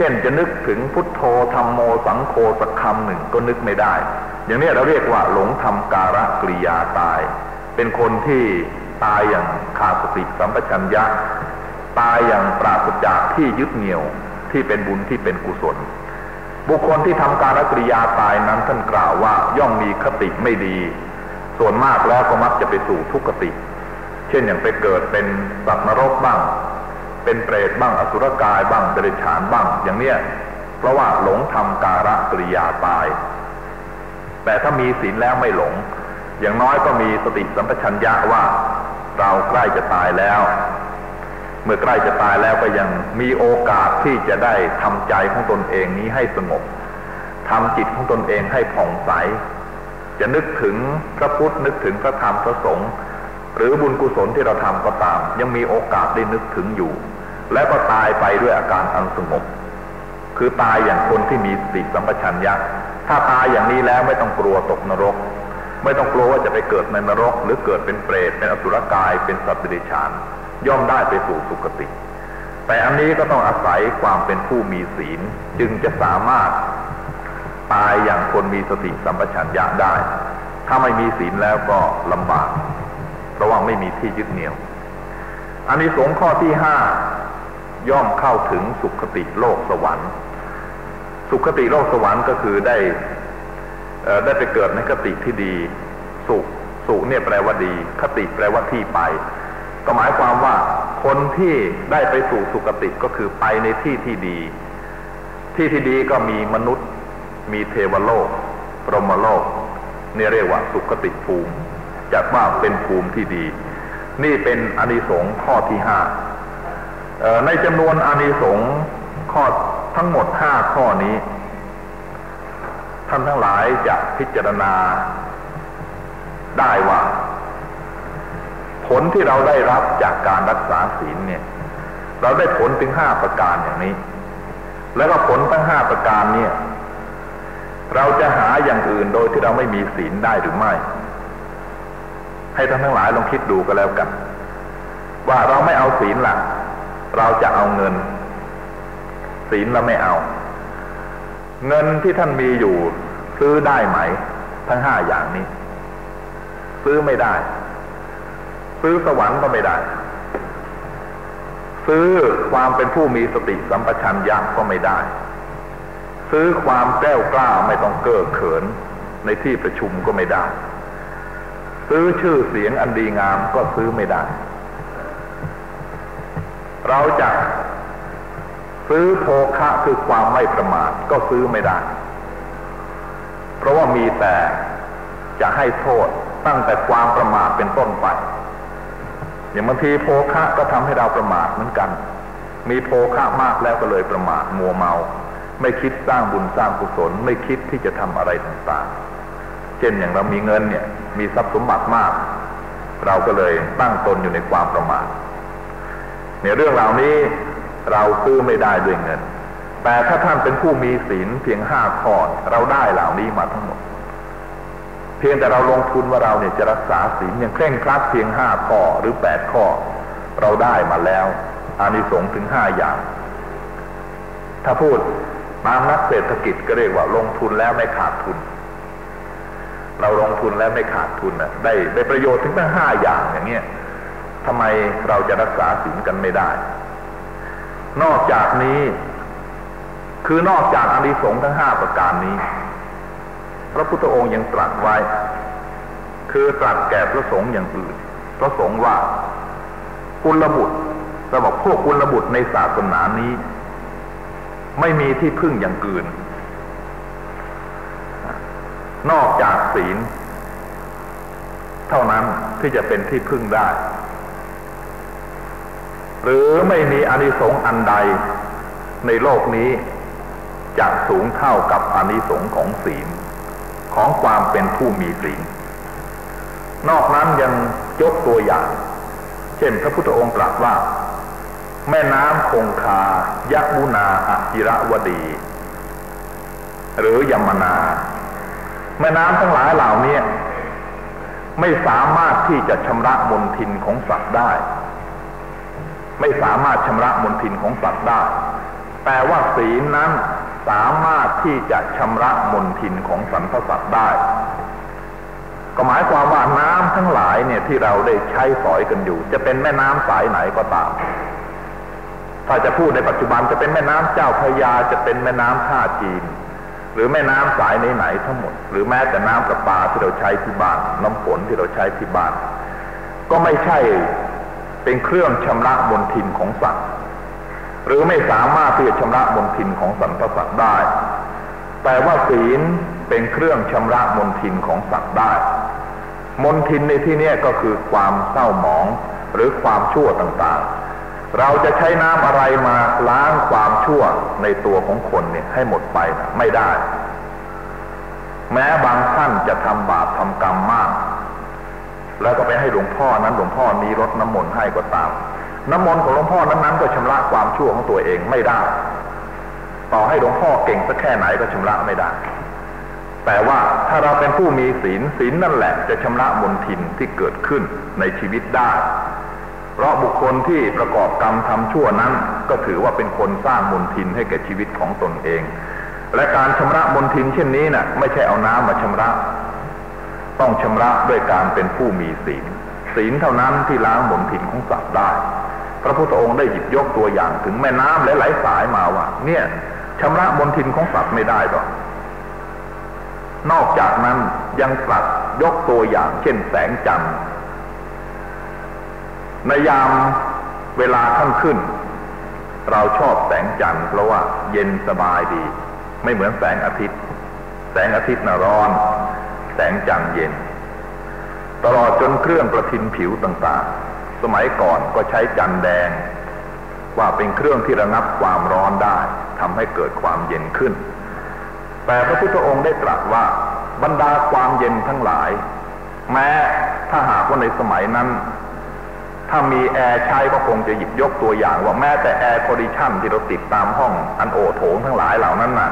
เช่นจะนึกถึงพุทโธธรรมโมสังโฆสักคำหนึ่งก็นึกไม่ได้ อย่างนี้เราเรียกว่าหลงทำการะกริยาตาย เป็นคนที่ตายอย่างขาดสติสัมปชัญญะตายอย่างปราศจากที่ยึดเหนี่ยวที่เป็นบุญที่เป็นกุศล บุคคลที่ทำการกริยาตายนั้นท่านกล่าวว่าย่อมมีคติไม่ดี ส่วนมากแล้วก็มักจะไปสู่ทุกขติ เช่นอย่างไปเกิดเป็นสัตว์นรกบ้าง เป็นเปรตบ้างอสุรกายบ้างเดรัจฉานบ้าง อย่างเนี้ยเพราะว่าหลงทำการะกริยาตาย แต่ถ้ามีศีลแล้วไม่หลง อย่างน้อยก็มีสติสัมปชัญญะว่า เราใกล้จะตายแล้ว เมื่อใกล้จะตายแล้วก็ยังมีโอกาสที่จะได้ทำใจของตนเองนี้ให้สงบทำจิตของตนเองให้ผ่องใส จะนึกถึงพระพุทธนึกถึงพระธรรมพระสงฆ์ หรือบุญกุศลที่เราทำก็ตาม ยังมีโอกาสได้นึกถึงอยู่ และก็ตายไปด้วยอาการอันสงบ คือตายอย่างคนที่มีสติสัมปชัญญะถ้าตายอย่างนี้แล้วไม่ต้องกลัวตกนรก ไม่ต้องกลัวว่าจะไปเกิดในนรก หรือเกิดเป็นเปรตเป็นอสุรกายเป็นสัตว์เดรัจฉาน ย่อมได้ไปสู่สุคติ แต่อันนี้ก็ต้องอาศัยความเป็นผู้มีศีลจึงจะสามารถตายอย่างคนมีสติสัมปชัญญะได้ ถ้าไม่มีศีลแล้วก็ลำบาก เพราะว่าไม่มีที่ยึดเหนี่ยวอันนี้สงข้อที่ห้าย่อมเข้าถึงสุขติโลกสวรรค์ สุขติโลกสวรรค์ก็คือได้ได้ไปเกิดในคติที่ดี สุขสุขเนี่ยแปลว่าดี คติแปลว่าที่ไป ก็หมายความว่าคนที่ได้ไปสู่สุคติก็คือไปในที่ที่ดี ที่ที่ดีก็มีมนุษย์ มีเทวโลก พรหมโลกนี่เรียกว่าสุขติภูมิ จัดว่าเป็นภูมิที่ดี นี่เป็นอนิสงส์ข้อที่ห้าในจำนวนอนิสงส์ข้อทั้งหมดห้าข้อนี้ ท่านทั้งหลายจะพิจารณาได้ว่า ผลที่เราได้รับจากการรักษาศีลเนี่ย เราได้ผลถึงห้าประการอย่างนี้ แล้วก็ผลทั้งห้าประการเนี่ย เราจะหาอย่างอื่นโดยที่เราไม่มีศีลได้หรือไม่ ให้ท่านทั้งหลายลองคิดดูก็แล้วกัน ว่าเราไม่เอาศีลละเราจะเอาเงิน ศีลเราไม่เอา เงินที่ท่านมีอยู่ ซื้อได้ไหม ทั้งห้าอย่างนี้ ซื้อไม่ได้ ซื้อสวรรค์ก็ไม่ได้ ซื้อความเป็นผู้มีสติสัมปชัญญะก็ไม่ได้ ซื้อความแก้วกล้าไม่ต้องเก้อเขินในที่ประชุมก็ไม่ได้ ซื้อชื่อเสียงอันดีงามก็ซื้อไม่ได้ เราจะซื้อโภคะคือความไม่ประมาทก็ซื้อไม่ได้ เพราะว่ามีแต่จะให้โทษตั้งแต่ความประมาทเป็นต้นไป อย่างบางทีโภคะก็ทำให้เราประมาทเหมือนกัน มีโภคะมากแล้วก็เลยประมาทมัวเมา ไม่คิดสร้างบุญสร้างกุศล ไม่คิดที่จะทำอะไรต่างๆ เช่นอย่างเรามีเงินเนี่ย มีทรัพย์สมบัติมาก เราก็เลยตั้งตนอยู่ในความประมาทเนี่ยเรื่องเหล่านี้เราซื้อไม่ได้ด้วยเงิน แต่ถ้าท่านเป็นผู้มีศีลเพียงห้าข้อเราได้เหล่านี้มาทั้งหมด เพียงแต่เราลงทุนว่าเราเนี่ยจะรักษาศีลอย่างเคร่งครัดเพียงห้าข้อหรือแปดข้อ เราได้มาแล้วอานิสงส์ถึงห้าอย่าง ถ้าพูดตามนักเศรษฐกิจก็เรียกว่าลงทุนแล้วไม่ขาดทุน เราลงทุนแล้วไม่ขาดทุนนะได้ได้ประโยชน์ถึงตั้งห้าอย่างอย่างเงี้ยทำไมเราจะรักษาศีลกันไม่ได้ นอกจากนี้ คือนอกจากอานิสงส์ทั้งห้าประการนี้ พระพุทธองค์ยังตรัสไว้ คือตรัสแก่พระสงฆ์อย่างอื่น พระสงฆ์ว่ากุลบุตรราบอกพวกกุลบุตรในศาสนานี้ ไม่มีที่พึ่งอย่างอื่น นอกจากศีล เท่านั้นที่จะเป็นที่พึ่งได้ หรือไม่มีอานิสงส์อันใดในโลกนี้จะสูงเท่ากับอานิสงส์ของศีล ของความเป็นผู้มีศีล นอกนั้นยังยกตัวอย่าง เช่นพระพุทธองค์ตรัสว่า แม่น้ำคงคายักบุนาอจิระวดี หรือ ยมนา แม่น้ำทั้งหลายเหล่านี้ไม่สามารถที่จะชำระมนทินของสัตว์ได้ ไม่สามารถชำระมลทินของสัตว์ได้ แต่ว่าศีลนั้นสามารถที่จะชำระมนทินของสรรพสัตว์ได้ ก็หมายความว่าน้ำทั้งหลายเนี่ยที่เราได้ใช้สอยกันอยู่ จะเป็นแม่น้ำสายไหนก็ตาม ถ้าจะพูดในปัจจุบันจะเป็นแม่น้ำเจ้าพระยาจะเป็นแม่น้ำท่าจีน หรือแม่น้ำสายไหนๆทั้งหมด หรือแม้แต่น้ำประปาที่เราใช้ที่บ้านน้ำฝนที่เราใช้ที่บ้านก็ไม่ใช่เป็นเครื่องชำระมนทินของสัตว์หรือไม่สามารถที่จะชำระมนทินของสรรพสัตว์ได้ แต่ว่าศีลเป็นเครื่องชำระมนทินของสัตว์ได้มนทินในที่นี้ก็คือความเศร้าหมองหรือความชั่วต่างๆ เราจะใช้น้ำอะไรมาล้างความชั่วในตัวของคนเนี่ยให้หมดไปไม่ได้ แม้บางท่านจะทำบาปทำกรรมมาก แล้วก็ไปให้หลวงพ่อนั้นหลวงพ่อมีรถน้ำมนต์ให้ก็ตาม น้ำมนต์ของหลวงพ่อนั้นๆก็ชำระความชั่วของตัวเองไม่ได้ ต่อให้หลวงพ่อเก่งสักแค่ไหนก็ชำระไม่ได้แต่ว่าถ้าเราเป็นผู้มีศีลศีลนั่นแหละจะชำระมนทินที่เกิดขึ้นในชีวิตได้ เพราะบุคคลที่ประกอบกรรมทำชั่วนั้น ก็ถือว่าเป็นคนสร้างมนทินให้แก่ชีวิตของตนเอง และการชำระมนทินเช่นนี้นะ่ะไม่ใช่เอาน้ำมาชำระ ต้องชำระด้วยการเป็นผู้มีศีล ศีลเท่านั้นที่ล้างมนทินของสัตว์ได้ พระพุทธองค์ได้หยิบยกตัวอย่างถึงแม่น้ำหลายๆสายมาว่า เนี่ยชำระบนทินของสัตว์ไม่ได้หรอกนอกจากนั้นยังตรัสยกตัวอย่างเช่นแสงจันทร์ ในยามเวลาข้างขึ้น เราชอบแสงจันทร์เพราะว่าเย็นสบายดี ไม่เหมือนแสงอาทิตย์ แสงอาทิตย์น่ะร้อน แสงจันทร์เย็น ตลอดจนเครื่องประทินผิวต่างๆ สมัยก่อนก็ใช้จันแดง ว่าเป็นเครื่องที่ระงับความร้อนได้ทำให้เกิดความเย็นขึ้น แต่พระพุทธองค์ได้ตรัสว่าบรรดาความเย็นทั้งหลาย แม้ถ้าหากว่าในสมัยนั้น ถ้ามีแอร์ใช้ก็คงจะหยิบยกตัวอย่างว่าแม้แต่ air condition ที่เราติดตามห้องอันโอ่โถงทั้งหลายเหล่านั้นน่ะ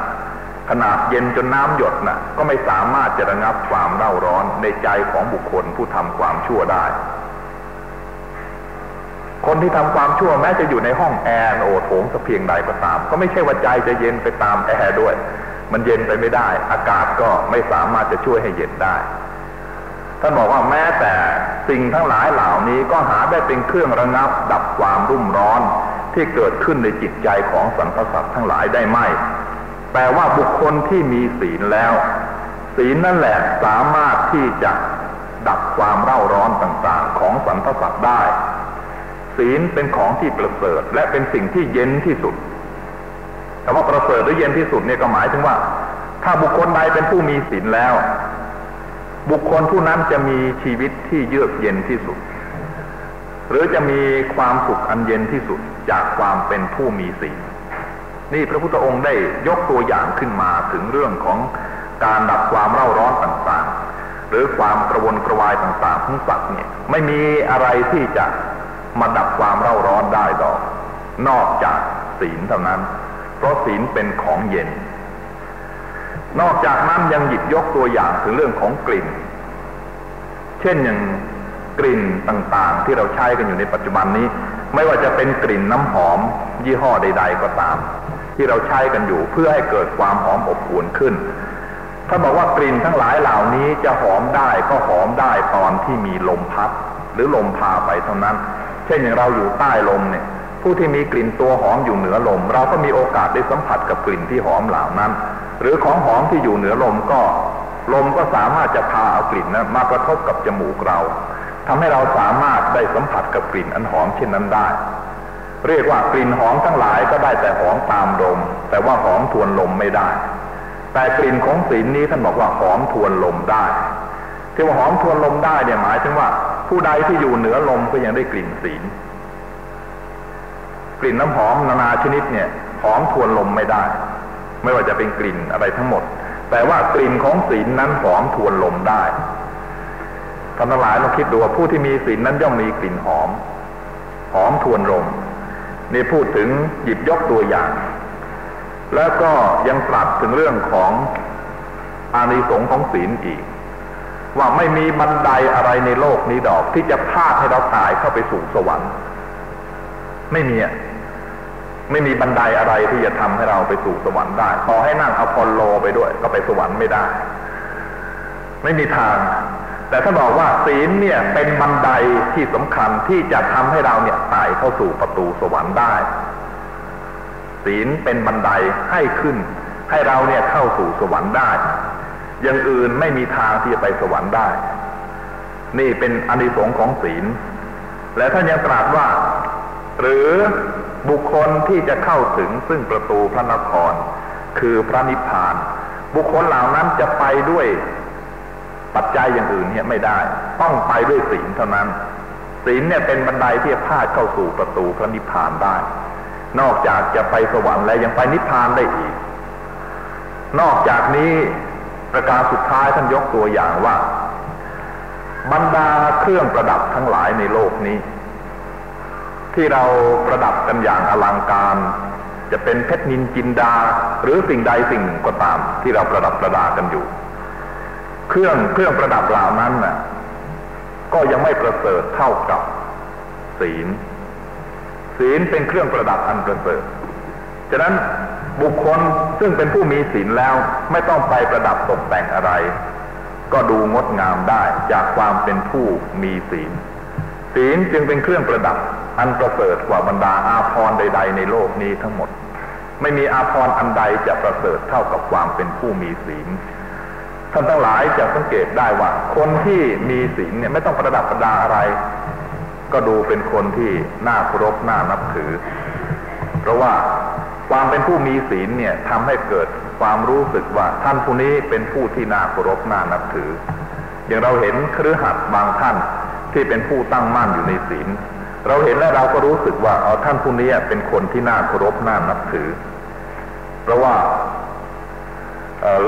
ขนาดเย็นจนน้ำหยดน่ะ ก็ไม่สามารถจะระงับความเร่าร้อนในใจของบุคคลผู้ทำความชั่วได้ คนที่ทำความชั่วแม้จะอยู่ในห้องแอร์โอ่โถงสักเพียงใดก็ตาม ก็ไม่ใช่ว่าใจจะเย็นไปตามแอร์ด้วย มันเย็นไปไม่ได้ อากาศก็ไม่สามารถจะช่วยให้เย็นได้ ท่านบอกว่าแม้แต่สิ่งทั้งหลายเหล่านี้ก็หาได้เป็นเครื่องระงับดับความรุ่มร้อนที่เกิดขึ้นในจิตใจของสรรพสัตว์ทั้งหลายได้ไหมแต่ว่าบุคคลที่มีศีลแล้ว ศีลนั่นแหละสามารถที่จะดับความเร่าร้อนต่างๆ ของสรรพสัตว์ได้ ศีลเป็นของที่ประเสริฐและเป็นสิ่งที่เย็นที่สุดแต่ว่าประเสริฐหรือเย็นที่สุดเนี่ยก็หมายถึงว่า ถ้าบุคคลใดเป็นผู้มีศีลแล้ว บุคคลผู้นั้นจะมีชีวิตที่เยือกเย็นที่สุด หรือจะมีความสุขอันเย็นที่สุดจากความเป็นผู้มีศีลนี่พระพุทธองค์ได้ยกตัวอย่างขึ้นมาถึงเรื่องของการดับความเร่าร้อนต่างๆ หรือความกระวนกระวายต่างๆของสัตว์เนี่ยไม่มีอะไรที่จะมาดับความเร่าร้อนได้ดอก นอกจากศีลเท่านั้น เพราะศีลเป็นของเย็น นอกจากนั้นยังหยิบยกตัวอย่างถึงเรื่องของกลิ่น เช่นอย่างกลิ่นต่างๆ ที่เราใช้กันอยู่ในปัจจุบันนี้ ไม่ว่าจะเป็นกลิ่นน้ำหอม ยี่ห้อใด ๆ ก็ตาม ที่เราใช้กันอยู่เพื่อให้เกิดความหอมอบอวลขึ้นถ้าบอกว่ากลิ่นทั้งหลายเหล่านี้จะหอมได้ก็หอมได้ตอนที่มีลมพัดหรือลมพาไปเท่านั้น เช่นอย่างเราอยู่ใต้ลมเนี่ย ผู้ที่มีกลิ่นตัวหอมอยู่เหนือลม เราก็มีโอกาสได้สัมผัสกับกลิ่นที่หอมเหล่านั้น หรือของหอมที่อยู่เหนือลมก็ ลมก็สามารถจะพาเอากลิ่นนั้นมากระทบกับจมูกเราทำให้เราสามารถได้สัมผัสกับกลิ่นอันหอมเช่นนั้นได้ เรียกว่ากลิ่นหอมทั้งหลายก็ได้แต่หอมตามลม แต่ว่าหอมทวนลมไม่ได้ แต่กลิ่นของศีลนี้ท่านบอกว่าหอมทวนลมได้ที่ว่าหอมทวนลมได้เนี่ยหมายถึงว่าผู้ใดที่อยู่เหนือลมก็ยังได้กลิ่นศีล กลิ่นน้ำหอมนานาชนิดเนี่ยหอมทวนลมไม่ได้ ไม่ว่าจะเป็นกลิ่นอะไรทั้งหมด แต่ว่ากลิ่นของศีลนั้นหอมทวนลมได้ท่านทั้งหลายลองคิดดูว่าผู้ที่มีศีลนั้นย่อมมีกลิ่นหอม หอมทวนลมนี่พูดถึงหยิบยกตัวอย่าง แล้วก็ยังตรัสถึงเรื่องของอานิสงส์ของศีลอีก ว่าไม่มีบันไดอะไรในโลกนี้ดอกที่จะพาให้เราตายเข้าไปสู่สวรรค์ ไม่มี ไม่มีบันไดอะไรที่จะทำให้เราไปสู่สวรรค์ได้ขอให้นั่งอพอลโลไปด้วย ก็ไปสวรรค์ไม่ได้ ไม่มีทาง แต่ถ้าบอกว่าศีลเนี่ยเป็นบันไดที่สำคัญที่จะทำให้เราเนี่ยไต่เข้าสู่ประตูสวรรค์ได้ ศีลเป็นบันไดให้ขึ้น ให้เราเนี่ยเข้าสู่สวรรค์ได้ อย่างอื่นไม่มีทางที่จะไปสวรรค์ได้ นี่เป็นอนิสงค์ของศีล และท่านยังตรัสว่า หรือ บุคคลที่จะเข้าถึงซึ่งประตูพระนคร คือพระนิพพาน บุคคลเหล่านั้นจะไปด้วยปัจจัยอย่างอื่นเนี่ยไม่ได้ ต้องไปด้วยศีลเท่านั้นศีลเนี่ยเป็นบันไดที่พาเข้าสู่ประตูพระนิพพานได้ นอกจากจะไปสวรรค์แล้วยังไปนิพพานได้อีก นอกจากนี้ประการสุดท้ายท่านยกตัวอย่างว่า บรรดาเครื่องประดับทั้งหลายในโลกนี้ ที่เราประดับกันอย่างอลังการ จะเป็นเพชรนินจินดา หรือสิ่งใดสิ่งหนึ่งก็ตาม ที่เราประดับประดากันอยู่ เครื่องเครื่องประดับเหล่านั้นน่ะ ก็ยังไม่ประเสริฐเท่ากับศีล ศีลเป็นเครื่องประดับอันประเสริฐฉะนั้นบุคคลซึ่งเป็นผู้มีศีลแล้วไม่ต้องไปประดับตกแต่งอะไร ก็ดูงดงามได้จากความเป็นผู้มีศีล ศีลจึงเป็นเครื่องประดับ อันประเสริฐกว่าบรรดาอาภรณ์ใด ๆ ในโลกนี้ทั้งหมด ไม่มีอาภรณ์อันใดจะประเสริฐเท่ากับความเป็นผู้มีศีลท่านทั้งหลายจะสังเกตได้ว่า คนที่มีศีลเนี่ยไม่ต้องประดับประดาอะไร ก็ดูเป็นคนที่น่าเคารพน่านับถือ เพราะว่าความเป็นผู้มีศีลเนี่ยทำให้เกิดความรู้สึกว่าท่านผู้นี้เป็นผู้ที่น่าเคารพน่านับถือ อย่างเราเห็นครือขัดบางท่าน ที่เป็นผู้ตั้งมั่นอยู่ในศีล เราเห็นแล้วเราก็รู้สึกว่าเอท่านผู้นี้เป็นคนที่น่าเคารพน่านับถือ เพราะว่า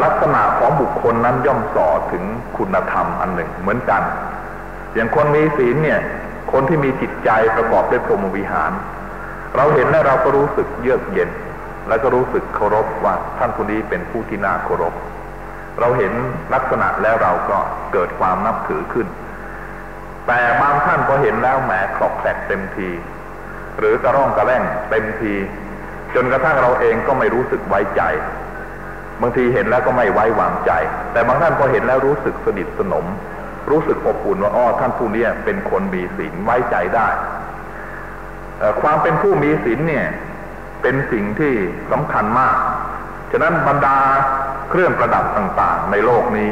ลักษณะของบุคคลนั้นย่อมส่อถึงคุณธรรมอันหนึ่งเหมือนกัน อย่างคนมีศีลเนี่ย คนที่มีจิตใจประกอบด้วยพรหมวิหาร เราเห็นแล้วเราก็รู้สึกเยือกเย็น แล้วก็รู้สึกเคารพว่าท่านคนนี้เป็นผู้ที่น่าเคารพ เราเห็นลักษณะแล้วเราก็เกิดความนับถือขึ้น แต่บางท่านพอเห็นแล้วแหมครอกแตกเต็มที หรือกระร่องกระแร่งเต็มที จนกระทั่งเราเองก็ไม่รู้สึกไว้ใจ บางทีเห็นแล้วก็ไม่ไว้วางใจ แต่บางท่านพอเห็นแล้วรู้สึกสนิทสนม รู้สึกอบอุ่นว่าอ้อท่านผู้นี้เป็นคนมีศีลไว้ใจได้ความเป็นผู้มีศีลเนี่ยเป็นสิ่งที่สำคัญมาก ฉะนั้นบรรดาเครื่องประดับต่างๆ ในโลกนี้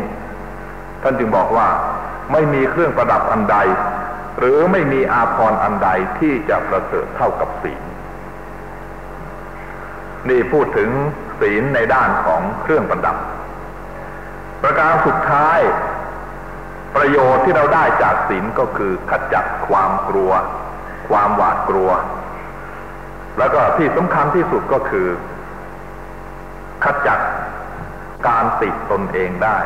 ท่านจึงบอกว่า ไม่มีเครื่องประดับอันใด หรือไม่มีอาภรณ์อันใดที่จะประเสริฐเท่ากับศีล นี่พูดถึงศีลในด้านของเครื่องประดับ ประการสุดท้าย ประโยชน์ที่เราได้จากศีลก็คือขจัดความกลัว ความหวาดกลัว แล้วก็ที่สำคัญที่สุดก็คือขจัดการติดตนเองได้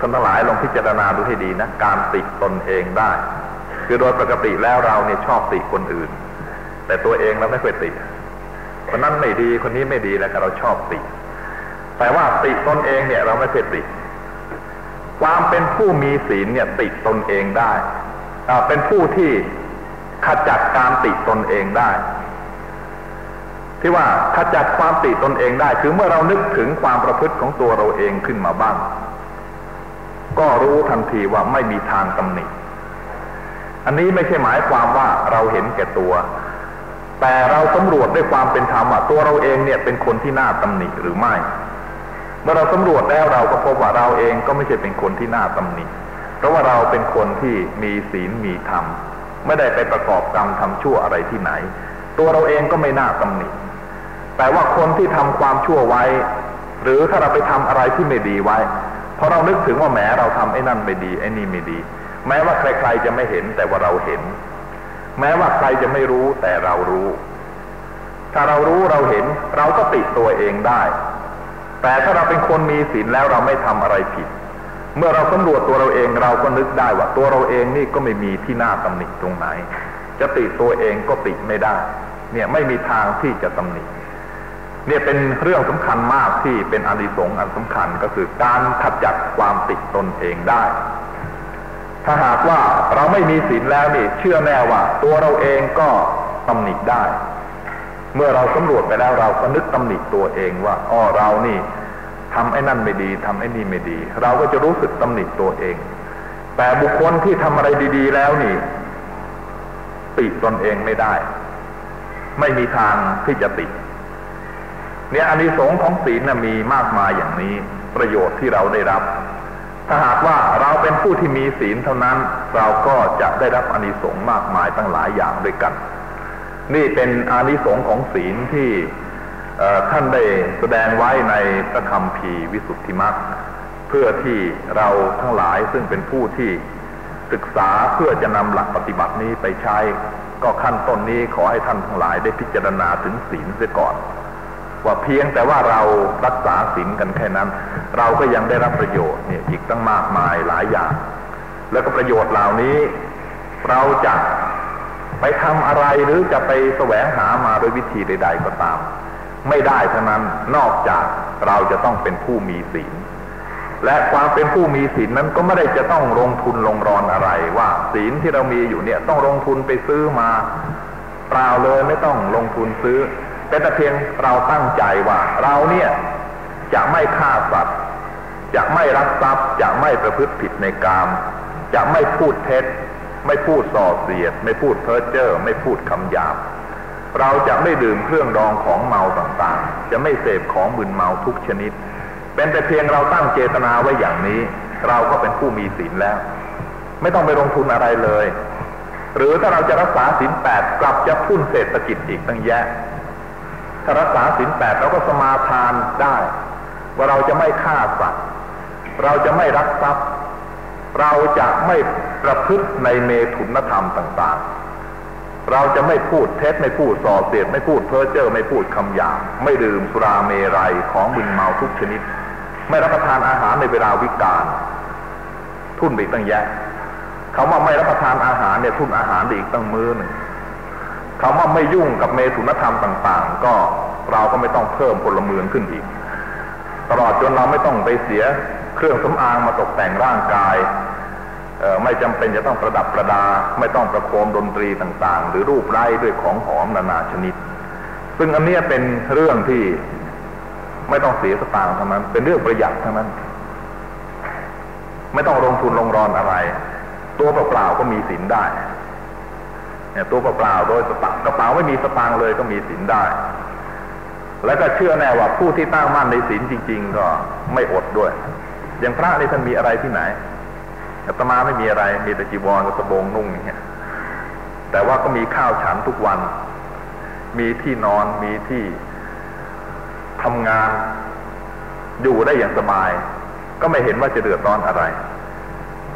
ท่านทั้งหลายลองพิจารณาดูให้ดีนะ การติตนเองได้ คือโดยปกติแล้วเราเนี่ยชอบติคนอื่น แต่ตัวเองเราไม่เคยติคนนั้นไม่ดีคนนี้ไม่ดีแล้วเราชอบติ แต่ว่าติตนเองเนี่ยเราไม่เคยติ ความเป็นผู้มีศีลเนี่ยติตนเองได้เป็นผู้ที่ขจัดการติตนเองได้ ที่ว่าขจัดความติตนเองได้ คือเมื่อเรานึกถึงความประพฤติของตัวเราเองขึ้นมาบ้าง ก็รู้ทันทีว่าไม่มีทางตำหนิ อันนี้ไม่ใช่หมายความว่าเราเห็นแก่ตัว แต่เราสำรวจด้วยความเป็นธรรมว่าตัวเราเองเนี่ยเป็นคนที่น่าตำหนิหรือไม่ เมื่อเราสำรวจแล้วเราก็พบว่าเราเองก็ไม่ใช่เป็นคนที่น่าตำหนิ เพราะว่าเราเป็นคนที่มีศีลมีธรรมไม่ได้ไปประกอบกรรมทำชั่วอะไรที่ไหน ตัวเราเองก็ไม่น่าตำหนิ แต่ว่าคนที่ทำความชั่วไว้ หรือถ้าเราไปทำอะไรที่ไม่ดีไว้ พอเรานึกถึงว่าแหมเราทำไอ้นั่นไม่ดีไอ้นี่ไม่ดี แม้ว่าใครๆจะไม่เห็นแต่ว่าเราเห็น แม้ว่าใครจะไม่รู้แต่เรารู้ ถ้าเรารู้เราเห็น เราก็ติดตัวเองได้ แต่ถ้าเราเป็นคนมีศีลแล้วเราไม่ทำอะไรผิด เมื่อเราสำรวจตัวเราเองเราก็นึกได้ว่าตัวเราเองนี่ก็ไม่มีที่น่าตำหนิตรงไหน จะติตัวเองก็ติไม่ได้ เนี่ยไม่มีทางที่จะตำหนิ เนี่ยเป็นเรื่องสำคัญมากที่เป็นอนิสงส์อันสำคัญก็คือการขจัดความติดตนเองได้ ถ้าหากว่าเราไม่มีศีลแล้วนี่เชื่อแน่ว่า ตัวเราเองก็ตำหนิได้ เมื่อเราสำรวจไปแล้วเราก็นึกตำหนิตัวเองว่าอ้อเรานี่ทำไอ้นั่นไม่ดีทำไอ้นี่ไม่ดี เราก็จะรู้สึกตำหนิตัวเอง แต่บุคคลที่ทำอะไรดี ๆ แล้วนี่ ติตนเองไม่ได้ ไม่มีทางที่จะติ เนี่ยอานิสงส์ของศีลนะมีมากมายอย่างนี้ประโยชน์ที่เราได้รับ ถ้าหากว่าเราเป็นผู้ที่มีศีลเท่านั้น เราก็จะได้รับอานิสงส์มากมายตั้งหลายอย่างด้วยกัน นี่เป็นอานิสงส์ของศีลที่ท่านได้แสดงไว้ในพระคำพีวิสุทธิมรรคเพื่อที่เราทั้งหลายซึ่งเป็นผู้ที่ศึกษาเพื่อจะนำหลักปฏิบัตินี้ไปใช้ ก็ขั้นต้นนี้ขอให้ท่านทั้งหลายได้พิจารณาถึงศีลเสียก่อน ว่าเพียงแต่ว่าเรารักษาศีลกันแค่นั้น เราก็ยังได้รับประโยชน์เนี่ยอีกตั้งมากมายหลายอย่าง แล้วก็ประโยชน์เหล่านี้ เราจะไปทำอะไรหรือจะไปแสวงหามาโดยวิธีใด ๆ ก็ตาม ไม่ได้เท่านั้นนอกจากเราจะต้องเป็นผู้มีศีลและความเป็นผู้มีศีลนั้นก็ไม่ได้จะต้องลงทุนลงรอนอะไร ว่าศีลที่เรามีอยู่เนี่ยต้องลงทุนไปซื้อมาเปล่าเลยไม่ต้องลงทุนซื้อ เป็นแต่เพียงเราตั้งใจว่าเราเนี่ยจะไม่ฆ่าสัตว์ จะไม่รักทรัพย์ จะไม่ประพฤติผิดในกาม จะไม่พูดเท็จ ไม่พูดส่อเสียด ไม่พูดเพ้อเจ้อ ไม่พูดคำหยาบ เราจะไม่ดื่มเครื่องดองของเมาต่างๆ จะไม่เสพของมึนเมาทุกชนิด เป็นแต่เพียงเราตั้งเจตนาไว้อย่างนี้ เราก็เป็นผู้มีศีลแล้ว ไม่ต้องไปลงทุนอะไรเลย หรือถ้าเราจะรักษาศีลแปดกลับจะพุ่นเศรษฐกิจอีกตั้งแยะ ถ้ารักษาศีลแปดเราก็สมาทานได้ ว่าเราจะไม่ฆ่าสัตว์เราจะไม่รักทรัพย์ เราจะไม่ประพฤติในเมถุนธรรมต่าง ๆ เราจะไม่พูดเท็จไม่พูดส่อเสียดไม่พูดเพ้อเจ้อไม่พูดคำหยาบไม่ดื่มสุราเมรัยของบึนเมาทุกชนิด ไม่รับประทานอาหารในเวลาวิกาลทุ่นไปตั้งแยะเขาว่าไม่รับประทานอาหารเนี่ยทุ่นอาหารอีกตั้งมือหนึ่ง เขาว่าไม่ยุ่งกับเมถุนธรรมต่าง ๆ ก็เราก็ไม่ต้องเพิ่มพลเมืองขึ้นอีก ตลอดจนเราไม่ต้องไปเสียเครื่องสำอางมาตกแต่งร่างกายไม่จำเป็นจะต้องประดับประดา ไม่ต้องประโคมดนตรีต่างๆ หรือรูปไร้ด้วยของหอมนานาชนิด ซึ่งอันนี้เป็นเรื่องที่ไม่ต้องเสียสตางค์ทั้งนั้น เป็นเรื่องประหยัดทั้งนั้น ไม่ต้องลงทุนลงรอนอะไร ตัวเปล่าๆก็มีสินได้ เนี่ยตัวเปล่าโดยสตางค์กระเป๋าไม่มีสตางค์เลยก็มีสินได้ แล้วก็เชื่อแน่ว่าผู้ที่ตั้งมั่นในศีลจริง ๆ ก็ไม่อดด้วย อย่างพระนี่ท่านมีอะไรที่ไหนอาตมาไม่มีอะไรมีแต่จีวรกับสบงนุ่งอย่างเงี้ยแต่ว่าก็มีข้าวฉันทุกวัน มีที่นอนมีที่ทำงานอยู่ได้อย่างสบาย ก็ไม่เห็นว่าจะเดือดร้อนอะไร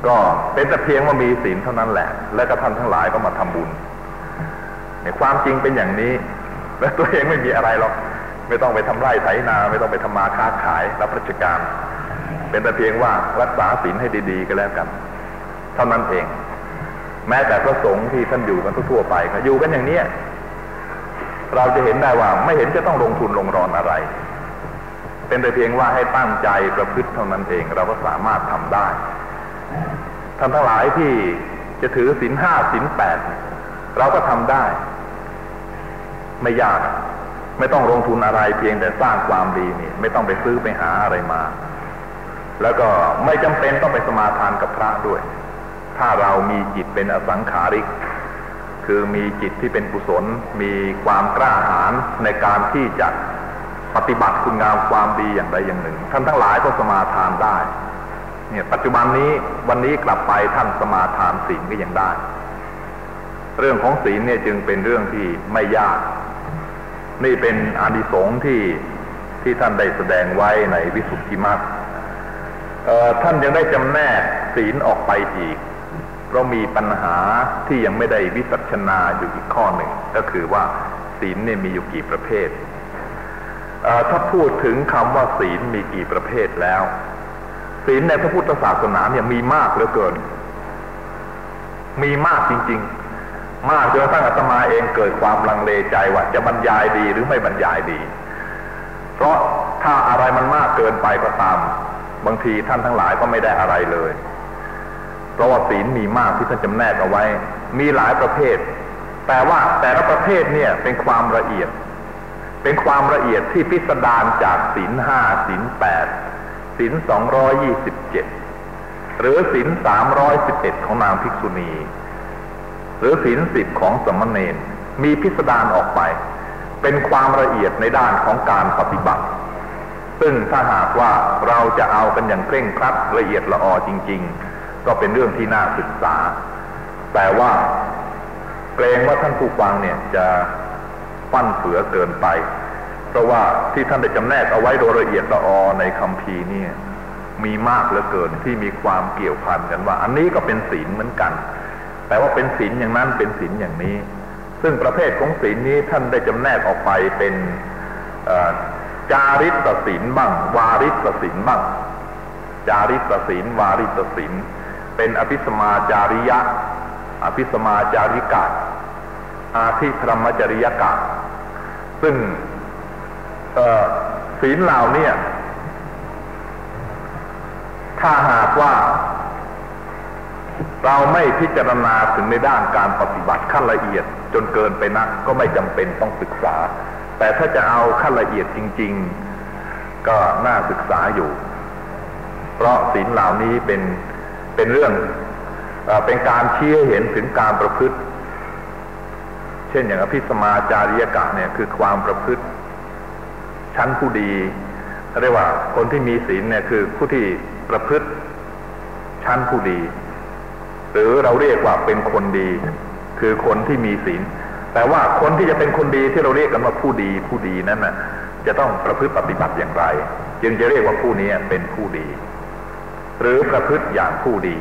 ก็เป็นแต่เพียงว่ามีศีลเท่านั้นแหละ และก็ท่านทั้งหลายก็มาทำบุญในความจริงเป็นอย่างนี้ และตัวเองไม่มีอะไรหรอกไม่ต้องไปทำไร่ไถนา ไม่ต้องไปทำมาค้าขายรับราชการ เป็นแต่เพียงว่ารักษาศีลให้ดีๆก็แล้วกัน เท่านั้นเอง แม้แต่พระสงฆ์ที่ท่านอยู่กันทั่วไปก็อยู่กันอย่างเนี้ยเราจะเห็นได้ว่าไม่เห็นจะต้องลงทุนลงรอนอะไร เป็นแต่เพียงว่าให้ตั้งใจประพฤติเท่านั้นเอง เราก็สามารถทำได้ ท่านทั้งหลายที่จะถือศีลห้าศีลแปดเราก็ทำได้ ไม่ยาก ไม่ต้องลงทุนอะไรเพียงแต่สร้างความดีนี่ ไม่ต้องไปซื้อไปหาอะไรมา แล้วก็ไม่จำเป็นต้องไปสมาทานกับพระด้วย ถ้าเรามีจิตเป็นอสังขาริก คือมีจิตที่เป็นกุศล มีความกล้าหาญในการที่จะปฏิบัติคุณงามความดีอย่างใดอย่างหนึ่งท่านทั้งหลายก็สมาทานได้ เนี่ยปัจจุบันนี้วันนี้กลับไปท่านสมาทานศีลก็ยังได้ เรื่องของศีลเนี่ยจึงเป็นเรื่องที่ไม่ยาก นี่เป็นอานิสงส์ที่ที่ท่านได้แสดงไว้ในวิสุทธิมรรคท่านยังได้จำแนกศีลออกไปอีกเรามีปัญหาที่ยังไม่ได้วิสัชนาอยู่อีกข้อหนึ่ง ก็คือว่าศีลเนี่ยมีอยู่กี่ประเภท ถ้าพูดถึงคำว่าศีลมีกี่ประเภทแล้ว ศีลในพระพุทธศาสนาเนี่ยมีมากเหลือเกิน มีมากจริง ๆ มากจนกระทั่งอาตมาเองเกิดความลังเลใจว่าจะบรรยายดีหรือไม่บรรยายดี เพราะถ้าอะไรมันมากเกินไปก็ตาม บางทีท่านทั้งหลายก็ไม่ได้อะไรเลย เพราะว่าศีลมีมากที่ท่านจำแนกเอาไว้ มีหลายประเภท แต่ว่าแต่ละประเภทเนี่ยเป็นความละเอียด เป็นความละเอียดที่พิสดารจากศีลห้าศีลแปด ศีลสองร้อยยี่สิบเจ็ดหรือศีลสามร้อยสิบเอ็ดของนางภิกษุณี หรือศีลสิบของสมณเณรมีพิสดารออกไป เป็นความละเอียดในด้านของการปฏิบัติ ซึ่งถ้าหากว่าเราจะเอากันอย่างเคร่งครัดละเอียดละออจริง ๆ ก็เป็นเรื่องที่น่าศึกษา แต่ว่าเกรงว่าท่านผู้ฟังเนี่ยจะฟั่นเฟือเกินไป เพราะว่าที่ท่านได้จำแนกเอาไว้โดยละเอียดละออในคำพีเนี่ยมีมากเหลือเกินที่มีความเกี่ยวพันกันว่า อันนี้ก็เป็นศีลเหมือนกัน แต่ว่าเป็นศีลอย่างนั้นเป็นศีลอย่างนี้ ซึ่งประเภทของศีลนี้ท่านได้จำแนกออกไปเป็นจาริตศีลบ้าง วาริตศีลบ้าง จาริตศีลวาริตศีลเป็นอภิสมาจาริยะ อภิสมาจาริกะอาทิธรรมจริยกะ ซึ่ง ศีลเหล่านี้ถ้าหากว่า เราไม่พิจารณาถึงในด้านการปฏิบัติขั้นละเอียดจนเกินไปนักก็ไม่จำเป็นต้องศึกษา แต่ถ้าจะเอาขั้นละเอียดจริง ๆ ก็น่าศึกษาอยู่ เพราะศีลเหล่านี้เป็นเป็นเรื่องเป็นการชี้เห็นถึงการประพฤติ เช่นอย่างอภิสมาจาริยกะเนี่ยคือความประพฤติ ชั้นผู้ดีเรียกว่าคนที่มีศีลเนี่ยคือผู้ที่ประพฤติชั้นผู้ดี หรือเราเรียกว่าเป็นคนดี คือคนที่มีศีล แต่ว่าคนที่จะเป็นคนดีที่เราเรียกกันว่าผู้ดีผู้ดีนั้นน่ะจะต้องประพฤติปฏิบัติอย่างไร จึงจะเรียกว่าผู้นี้เป็นผู้ดี หรือประพฤติอย่างผู้ดี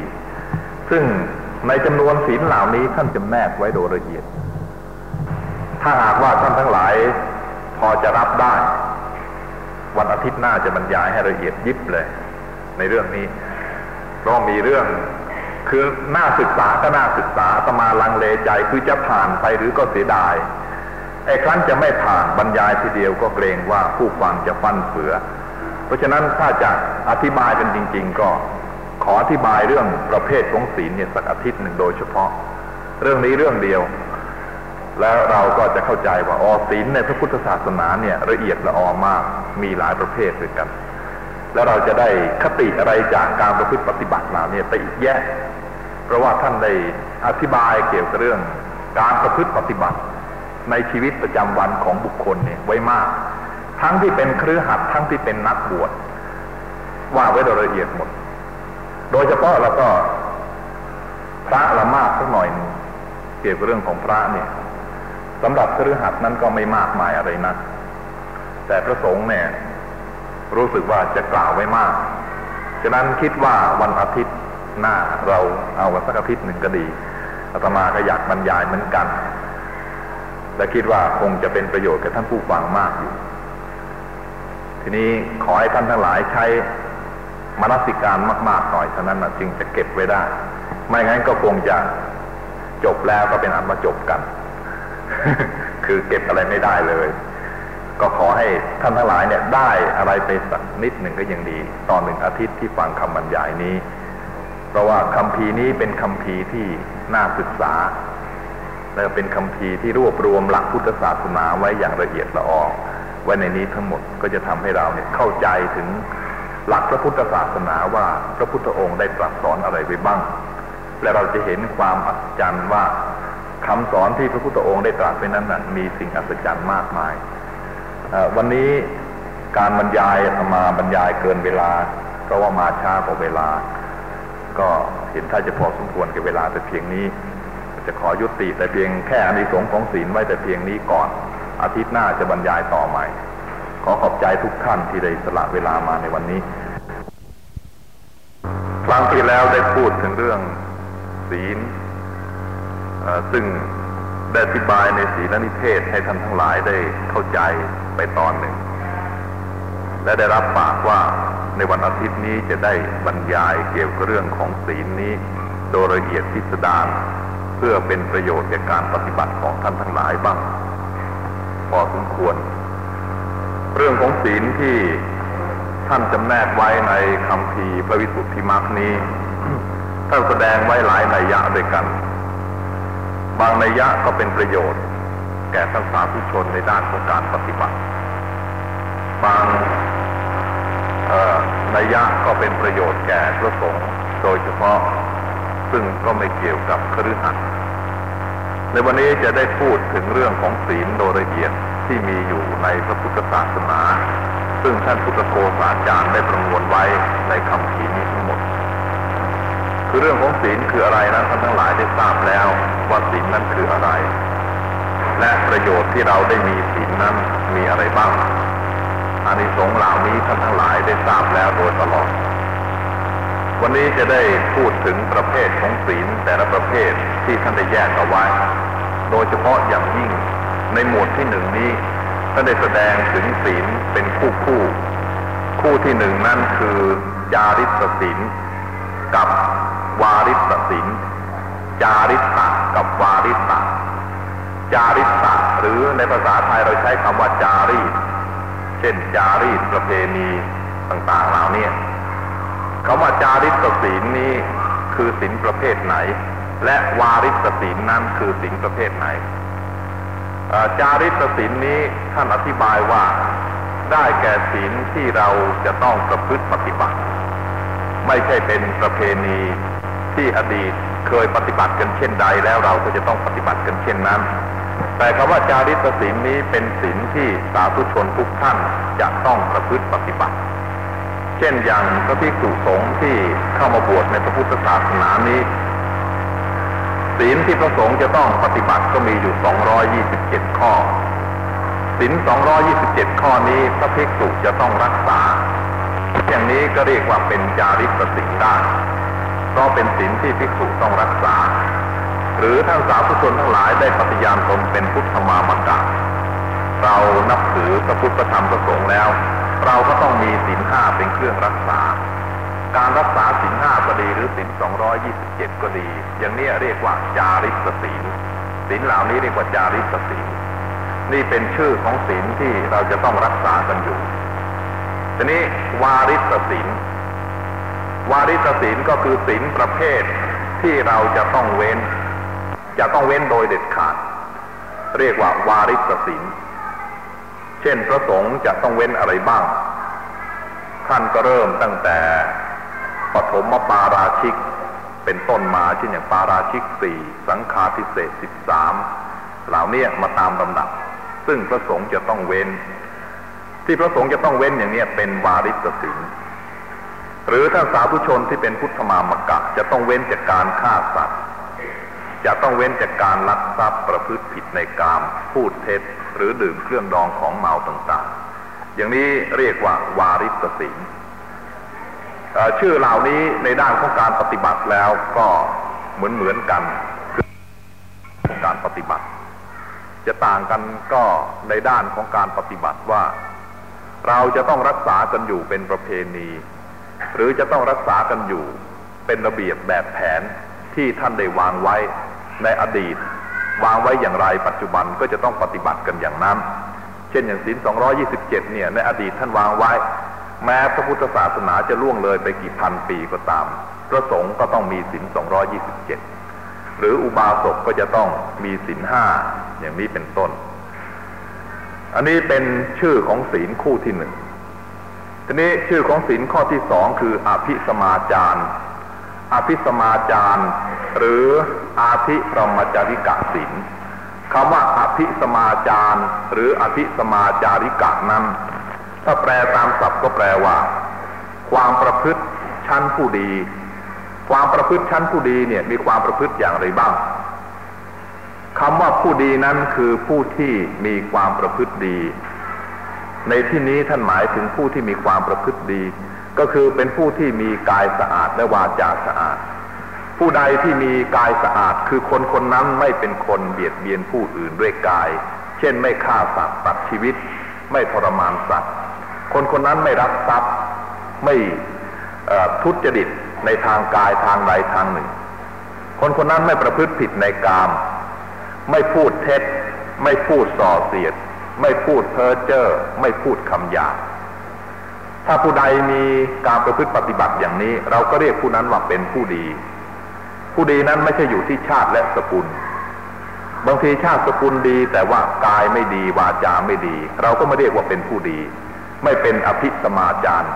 ซึ่งในจำนวนศีลเหล่านี้ท่านจำแนกไว้โดยละเอียด ถ้าหากว่าท่านทั้งหลายพอจะรับได้ วันอาทิตย์หน้าจะบรรยายให้ละเอียดยิบเลย ในเรื่องนี้เพราะมีเรื่องคือน่าศึกษาก็น่าศึกษาตมาลังเลใจคือจะผ่านไปหรือก็เสียดายไอ้ครั้นจะไม่ผ่านบรรยายทีเดียวก็เกรงว่าผู้ฟังจะฟันเฟือ เพราะฉะนั้นถ้าจะอธิบายกันจริง ๆ ก็ขออธิบายเรื่องประเภทของศีลเนี่ยสักอาทิตย์หนึ่งโดยเฉพาะ เรื่องนี้เรื่องเดียว แล้วเราก็จะเข้าใจว่าอศีลในพระพุทธศาสนาเนี่ยละเอียดละออมากมีหลายประเภทด้วยกัน แล้วเราจะได้คติอะไรจากการประพฤติปฏิบัติมาเนี่ยไปอีกแยะ เพราะว่าท่านได้อธิบายเกี่ยวกับเรื่อง การประพฤติปฏิบัติ ในชีวิตประจำวันของบุคคลเนี่ยไว้มาก ทั้งที่เป็นเครือขัดทั้งที่เป็นนักบวชว่าไว้โดยละเอียดหมด โดยเฉพาะแล้วก็พระละมากสักหน่อยเกี่ยวกับเรื่องของพระเนี่ย สำหรับครือหัดนั้นก็ไม่มากมายอะไรนะแต่พระสงฆ์เนี่ยรู้สึกว่าจะกล่าวไว้มาก ฉะนั้นคิดว่าวันอาทิตย์หน้าเราเอาวันสักอาทิตย์หนึ่งก็ดีอาตมาก็อยากบรรยายเหมือนกันและคิดว่าคงจะเป็นประโยชน์กับท่านผู้ฟังมากอยู่ ทีนี้ขอให้ท่านทั้งหลายใช้มนสิการมาก ๆ หน่อยเท่านั้นนะจึงจะเก็บไว้ได้ ไม่งั้นก็คงจะจบแล้วก็เป็นอันมาจบกัน คือเก็บอะไรไม่ได้เลย ก็ขอให้ท่านทั้งหลายเนี่ยได้อะไรไปสักนิดหนึ่งก็ยังดี ตอนหนึ่งอาทิตย์ที่ฟังคำบรรยายนี้ เพราะว่าคำพีนี้เป็นคำพีที่น่าศึกษา และเป็นคำพีที่รวบรวมหลักพุทธศาสนาไว้อย่างละเอียดละออไว้ในนี้ทั้งหมดก็จะทำให้เราเนี่ยเข้าใจถึงหลักพระพุทธศาสนาว่าพระพุทธองค์ได้ตรัสสอนอะไรไว้บ้าง และเราจะเห็นความอัศจรรย์ว่า คำสอนที่พระพุทธองค์ได้ตรัสไปนั้นนะมีสิ่งอัศจรรย์มากมาย วันนี้การบรรยายมาบรรยายเกินเวลา เพราะว่ามาช้ากว่าเวลา ก็เห็นถ้าจะพอสมควรกับเวลาแต่เพียงนี้ จะขอยุติแต่เพียงแค่อนิสงส์ของศีลไว้แต่เพียงนี้ก่อน อาทิตย์หน้าจะบรรยายต่อใหม่ ขอขอบใจทุกท่านที่ได้สละเวลามาในวันนี้ครั้งที่แล้วได้พูดถึงเรื่องศีล ซึ่งได้อธิบายในสีลนิเทศให้ท่านทั้งหลายได้เข้าใจไปตอนหนึ่ง และได้รับปากว่าในวันอาทิตย์นี้จะได้บรรยายเกี่ยวกับเรื่องของศีลนี้ โดยละเอียดพิสดารเพื่อเป็นประโยชน์แก่การปฏิบัติของท่านทั้งหลายบ้าง พอสมควร เรื่องของศีลที่ท่านจำแนกไว้ในคำพีพระวิสุทธิมรรคนี้ท่านแสดงไว้หลายนัยยะด้วยกัน บางนัยยะก็เป็นประโยชน์ แก่ท่านสาธุชนในด้านของการปฏิบัติ บางนัยยะก็เป็นประโยชน์แก่พระสงฆ์โดยเฉพาะ ซึ่งก็ไม่เกี่ยวกับคฤหัสถ์ในวันนี้จะได้พูดถึงเรื่องของศีลโดยละเอียดที่มีอยู่ในพระพุทธศาสนา ซึ่งท่านพุทธโกศาจารย์ได้ประมวลไว้ในคำขีนี้ทั้งหมด คือเรื่องของศีลคืออะไรนั้นท่านทั้งหลายได้ทราบแล้ว ว่าศีลนั้นคืออะไร และประโยชน์ที่เราได้มีศีลนั้นมีอะไรบ้างอานิสงส์เหล่านี้ท่านทั้งหลายได้ทราบแล้วโดยตลอด วันนี้จะได้พูดถึงประเภทของศีลแต่ละประเภทที่ท่านได้แยกเอาไว้ โดยเฉพาะอย่างยิ่งในหมวดที่หนึ่งนี้ท่านได้แสดงถึงศีลเป็นคู่คู่ คู่ที่หนึ่งนั่นคือจาริสศีลกับวาริสศีลจาริสะ กับวาริสะจาริสะหรือในภาษาไทยเราใช้คำว่าจารีตช่นจารีตประเพณีต่างๆเหล่านี้คำว่าจาริตศีลนี้คือศีลประเภทไหน และวาริตศีลนั้นคือศีลประเภทไหนจาริตศีลนี้ท่านอธิบายว่าได้แก่ศีลที่เราจะต้องประพฤติปฏิบัติ ไม่ใช่เป็นประเพณีที่อดีต เคยปฏิบัติกันเช่นใดแล้วเราก็จะต้องปฏิบัติกันเช่นนั้น แต่คำว่าจาริตศีลนี้เป็นศีลที่สาธุชนทุกท่านจะต้องประพฤติปฏิบัติ เช่นอย่างพระภิกษุสงฆ์ที่เข้ามาบวชในพระพุทธศาสนานี้ ศีลที่พระสงฆ์จะต้องปฏิบัติก็มีอยู่ 227 ข้อศีล227 ข้อนี้พระภิกษุจะต้องรักษา อย่างนี้ก็เรียกว่าเป็นจาริตศีลได้ เพราะเป็นศีลที่ภิกษุต้องรักษา หรือท่านสาธุชนทั้งหลายได้ปฏิญาณตนเป็นพุทธมามกะเรานับถือพระพุทธธรรมพระสงฆ์แล้ว เราก็ต้องมีศีลห้าเป็นเครื่องรักษา การรักษาศีลห้าก็ดีหรือศีลสองร้อยยี่สิบเจ็ดก็ดี อย่างนี้เรียกว่าจาริสศีลศีลเหล่านี้เรียกว่าจาริสศีลนี่เป็นชื่อของศีลที่เราจะต้องรักษากันอยู่ทีนี้วาริสศีล วาริสศีลก็คือศีลประเภทที่เราจะต้องเว้น จะต้องเว้นโดยเด็ดขาด เรียกว่าวาริสศีลเช่นพระสงฆ์จะต้องเว้นอะไรบ้าง ท่านก็เริ่มตั้งแต่ปฐมปาราชิก เป็นต้นมาเช่นอย่างปาราชิกสี่สังฆาทิเศษสิบสามเหล่านี้มาตามลำดับ ซึ่งพระสงฆ์จะต้องเว้น ที่พระสงฆ์จะต้องเว้นอย่างนี้เป็นวาริสศีล หรือท่าสาธุชนที่เป็นพุทธมามกะ จะต้องเว้นจากการฆ่าสัตว์ จะต้องเว้นจากการลักทรัพย์ประพฤติผิดในกาม พูดเท็จ หรือดื่มเครื่องดองของเมาต่างๆ อย่างนี้เรียกว่าวาริสศีลชื่อเหล่านี้ในด้านของการปฏิบัติแล้วก็เหมือนเหมือนกันคือการปฏิบัติ จะต่างกันก็ในด้านของการปฏิบัติว่า เราจะต้องรักษากันอยู่เป็นประเพณี หรือจะต้องรักษากันอยู่เป็นระเบียบแบบแผนที่ท่านได้วางไว้ในอดีต วางไว้อย่างไรปัจจุบันก็จะต้องปฏิบัติกันอย่างนั้น เช่นอย่างศีล227 เนี่ยในอดีตท่านวางไว้ แม้พระพุทธศาสนาจะล่วงเลยไปกี่พันปีก็ตาม พระสงฆ์ก็ต้องมีศีล227 หรืออุบาสกก็จะต้องมีศีลห้าอย่างนี้เป็นต้น อันนี้เป็นชื่อของศีลคู่ที่หนึ่ง ทีนี้ชื่อของศีลข้อที่สองคืออภิสมาจารอภิสมาจารหรืออาธิพรหมจาริกะศีลคำว่าอภิสมาจารหรืออภิสมาจาริกะนั้น ถ้าแปลตามศัพท์ก็แปลว่า ความประพฤติชั้นผู้ดี ความประพฤติชั้นผู้ดีเนี่ยมีความประพฤติอย่างไรบ้างคำว่าผู้ดีนั้นคือผู้ที่มีความประพฤติดี ในที่นี้ท่านหมายถึงผู้ที่มีความประพฤติดี ก็คือเป็นผู้ที่มีกายสะอาดและวาจาสะอาด ผู้ใดที่มีกายสะอาดคือคนคนนั้นไม่เป็นคนเบียดเบียนผู้อื่นด้วยกาย เช่นไม่ฆ่าสัตว์ตัดชีวิต ไม่ทรมานสัตว์ คนคนนั้นไม่รักทรัพย์ ไม่ทุจริตในทางกายทางใดทางหนึ่ง คนคนนั้นไม่ประพฤติผิดในกาม ไม่พูดเท็จ ไม่พูดส่อเสียด ไม่พูดเพ้อเจ้อไม่พูดคำหยาบถ้าผู้ใดมีการประพฤติปฏิบัติอย่างนี้ เราก็เรียกผู้นั้นว่าเป็นผู้ดี ผู้ดีนั้นไม่ใช่อยู่ที่ชาติและสกุล บางทีชาติสกุลดี แต่ว่ากายไม่ดีวาจาไม่ดี เราก็ไม่เรียกว่าเป็นผู้ดี ไม่เป็นอภิสมาจาร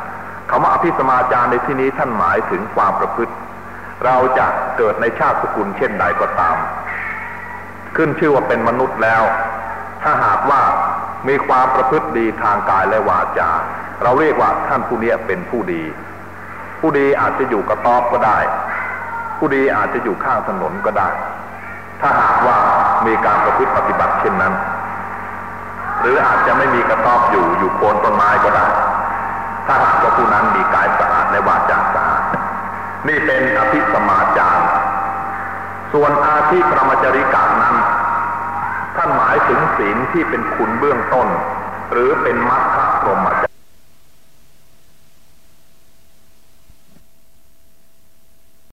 คำว่าอภิสมาจารในที่นี้ท่านหมายถึงความประพฤติ เราจะเกิดในชาติสกุลเช่นใดก็ตาม ขึ้นชื่อว่าเป็นมนุษย์แล้ว ถ้าหากว่ามีความประพฤติดีทางกายและวาจา เราเรียกว่าท่านผู้นี้เป็นผู้ดี ผู้ดีอาจจะอยู่กระต๊อบก็ได้ ผู้ดีอาจจะอยู่ข้างถนนก็ได้ ถ้าหากว่ามีการประพฤติปฏิบัติเช่นนั้น หรืออาจจะไม่มีกระต๊อบอยู่อยู่โคนต้นไม้ก็ได้ ถ้าหากว่าผู้นั้นมีกายสะอาดและวาจาสะอาดนี่เป็นอภิสมาจารส่วนอาธิปรมจริกานั้น ท่านหมายถึงศีลที่เป็นคุณเบื้องต้น หรือเป็นมัรคพรหมจ